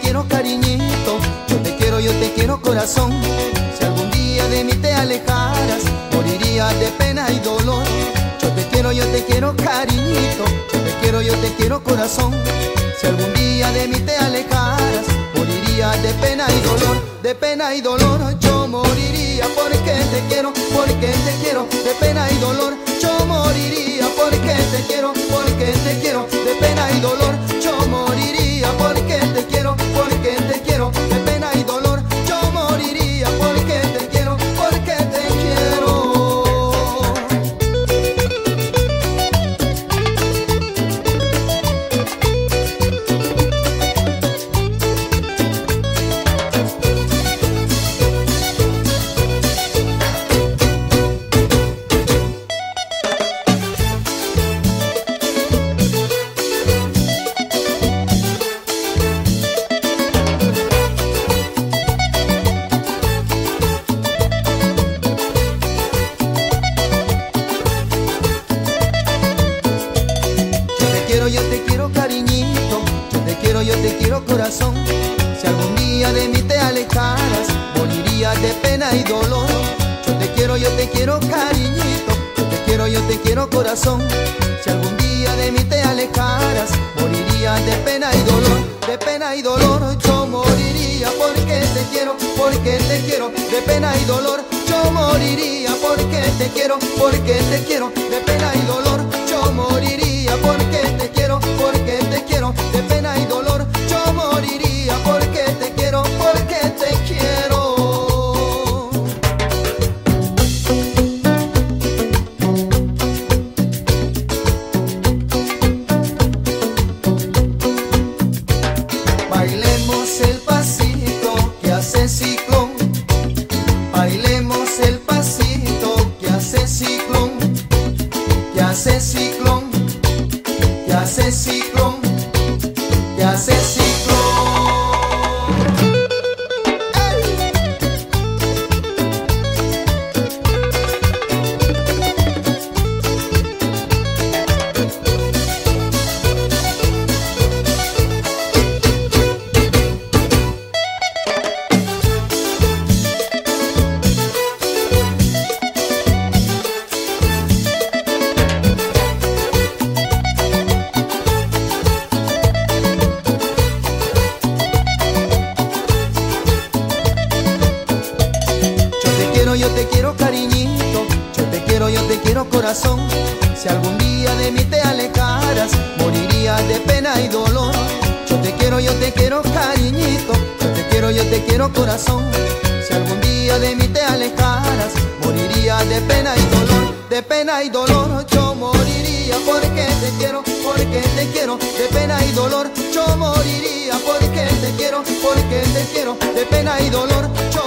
quiero cariñito, yo te quiero, yo te quiero corazón. Si algún día de mí te alejaras, moriría de pena y dolor. Yo te quiero, yo te quiero cariñito, yo te quiero, yo te quiero corazón. Si algún día de mí te alejaras, moriría de pena y dolor, de pena y dolor. Yo moriría porque te quiero, porque te quiero, de pena y yo te quiero cariñito, yo te quiero, yo te quiero corazón. Si algún día de mí te alejaras, moriría de pena y dolor. Yo te quiero, yo te quiero cariñito, yo te quiero, yo te quiero corazón. Si algún día de mí te alejaras, moriría de pena y dolor, de pena y dolor. Yo moriría porque te quiero, porque te quiero, de pena y dolor. Yo moriría porque te quiero, porque te quiero, de pena y dolor. Hace ciclón. Que hace ciclón. Que hace ciclón. Yo te quiero, cariñito, yo te quiero, yo te quiero corazón. Si algún día de mí te alejaras, moriría de pena y dolor. Yo te quiero, yo te quiero cariñito, yo te quiero, yo te quiero corazón. Si algún día de mí te alejaras, moriría de pena y dolor, de pena y dolor. Yo moriría porque te quiero, porque te quiero, de pena y dolor. Yo moriría porque te quiero, porque te quiero, de pena y dolor. Yo